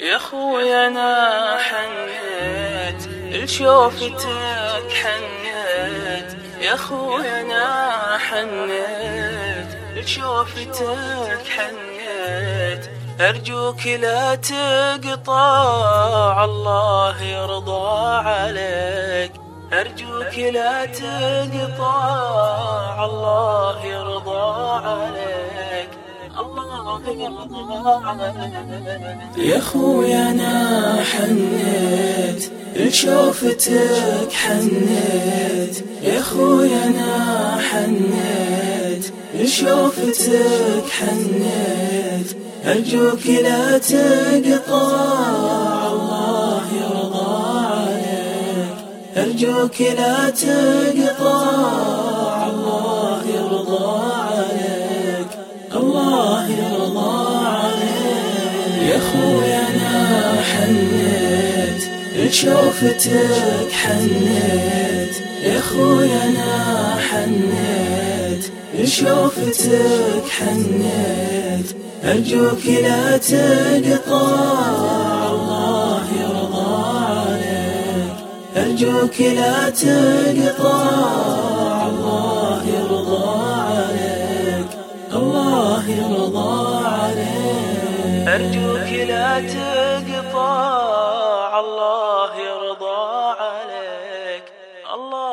يا خويا أنا حنيت لشوفتك حنيت. يا خويا أنا حنيت لشوفتك حنيت. أرجوك لا تقطع الله يرضى عليك. أرجوك لا تقطع الله يرضى عليك. يا خويا أنا حنيت لشوفتك حنيت. يا خويا أنا حنيت لشوفتك حنيت. أرجوك لا تقطع الله يرضى عليك. أرجوك لا تقطع. عليك يا خويا أنا حنيت. لشوفتك حنيت. يا خويا أنا حنيت. لشوفتك حنيت. ارجوك لا تقطع. الله يرضى عليك. ارجوك لا تقطع. الله يرضى عليك. الله يرضى عليك. أرجوك لا تقطع الله يرضى عليك. الله